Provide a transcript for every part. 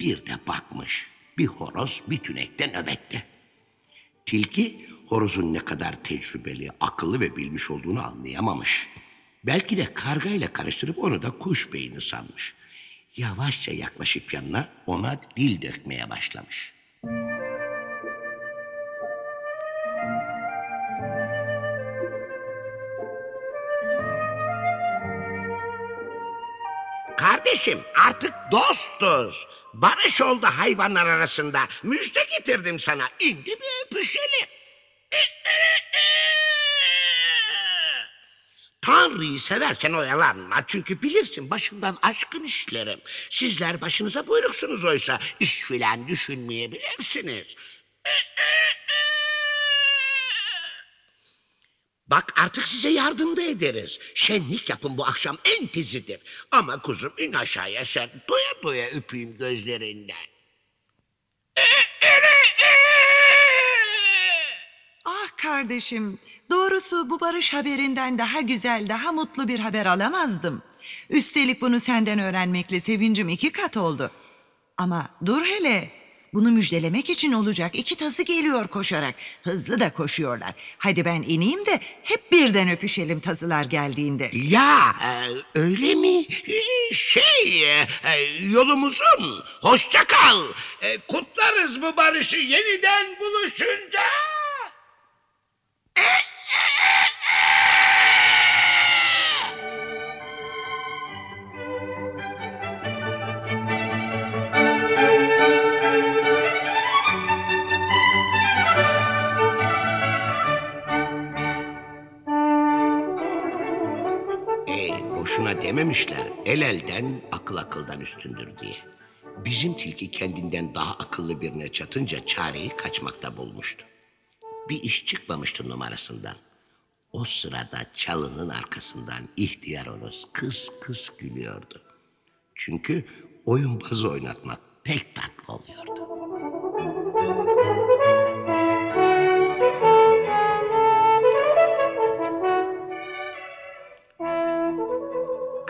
Bir de bakmış bir horoz bir tünekte nöbette. Tilki horozun ne kadar tecrübeli, akıllı ve bilmiş olduğunu anlayamamış. Belki de kargayla karıştırıp onu da kuş beyni sanmış. Yavaşça yaklaşıp yanına ona dil dökmeye başlamış. Kardeşim artık dostuz. Barış oldu hayvanlar arasında. Müjde getirdim sana. İndi bir öpüşelim. Tanrı'yı seversen oyalanma. Çünkü bilirsin başımdan aşkın işlerim. Sizler başınıza buyruksunuz oysa. iş filan düşünmeyebilirsiniz. Bak artık size yardım da ederiz. Şenlik yapın bu akşam en tezidir. Ama kuzum in aşağıya sen. Doya doya öpeyim gözlerinden. Ah kardeşim, doğrusu bu barış haberinden daha güzel, daha mutlu bir haber alamazdım. Üstelik bunu senden öğrenmekle sevincim iki kat oldu. Ama dur hele, bunu müjdelemek için olacak iki tası geliyor koşarak. Hızlı da koşuyorlar. Hadi ben ineyim de hep birden öpüşelim tazılar geldiğinde. Ya e, öyle mi? Şey e, e, yolumuzun. Hoşça kal. Kutlarız bu barışı yeniden buluşunca. Boşuna dememişler el elden akıl akıldan üstündür diye. Bizim tilki kendinden daha akıllı birine çatınca çareyi kaçmakta bulmuştu. Bir iş çıkmamıştı numarasından. O sırada çalının arkasından ihtiyar horoz kıs kıs gülüyordu. Çünkü oyunbaz oynatmak pek tatlı oluyordu.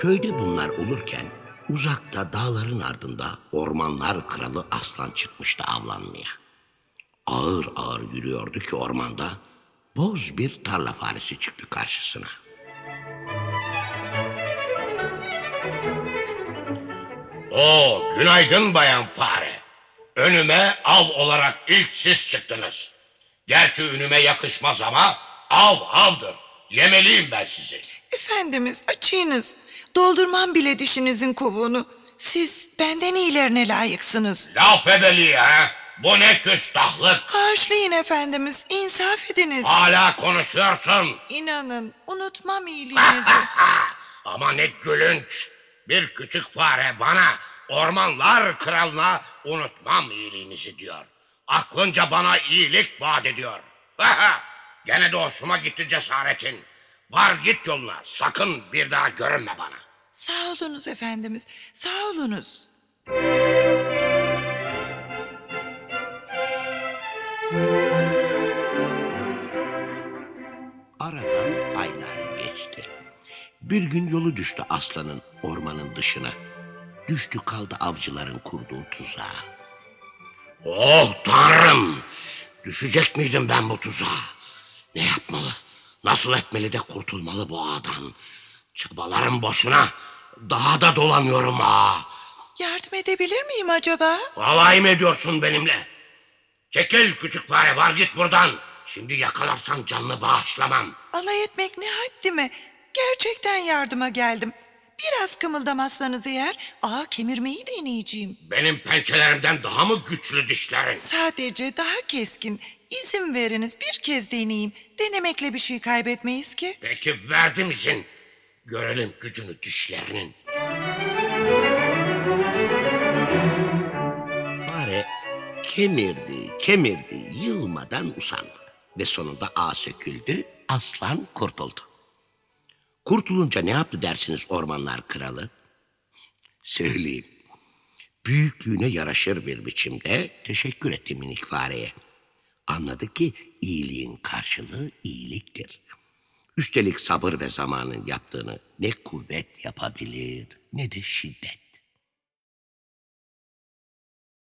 Köyde bunlar olurken uzakta dağların ardında ormanlar kralı aslan çıkmıştı avlanmaya. Ağır ağır yürüyordu ki ormanda boz bir tarla faresi çıktı karşısına. Oo, günaydın bayan fare. Önüme av olarak ilk siz çıktınız. Gerçi ünüme yakışmaz ama av avdır. Yemeliyim ben sizi. Efendimiz açıyınız. Doldurmam bile dişinizin kovuğunu. Siz benden iyilerine layıksınız. Laf ebeliği ha? Bu ne küstahlık? Bağışlayın efendimiz, insaf ediniz. Hala konuşuyorsun. İnanın, unutmam iyiliğinizi. Ama ne gülünç. Bir küçük fare bana ormanlar kralına unutmam iyiliğinizi diyor. Aklınca bana iyilik vaat ediyor. Gene de hoşuma gitti cesaretin. Var git yoluna. Sakın bir daha görünme bana. Sağ olunuz efendimiz, sağ olunuz. Aradan aylar geçti. Bir gün yolu düştü aslanın ormanın dışına. Düştü kaldı avcıların kurduğu tuzağa. Oh tanrım! Düşecek miydim ben bu tuzağa? Ne yapmalı? Nasıl etmeli de kurtulmalı bu ağdan? Çabalarım boşuna. Daha da dolanıyorum ha. Yardım edebilir miyim acaba? Alay mı ediyorsun benimle? Çekil küçük fare var git buradan. Şimdi yakalarsan canını bağışlamam. Alay etmek ne haddime. Gerçekten yardıma geldim. Biraz kımıldamazsanız eğer ağa kemirmeyi deneyeceğim. Benim pençelerimden daha mı güçlü dişlerin? Sadece daha keskin. İzin veriniz bir kez deneyeyim. Denemekle bir şey kaybetmeyiz ki. Peki verdim izin. Görelim gücünü dişlerinin. Fare kemirdi, kemirdi, yılmadan usandı. Ve sonunda ağ söküldü, aslan kurtuldu. Kurtulunca ne yaptı dersiniz ormanlar kralı? Söyleyeyim. Büyüklüğüne yaraşır bir biçimde teşekkür etti minik fareye. Anladı ki iyiliğin karşılığı iyiliktir. Üstelik sabır ve zamanın yaptığını ne kuvvet yapabilir ne de şiddet.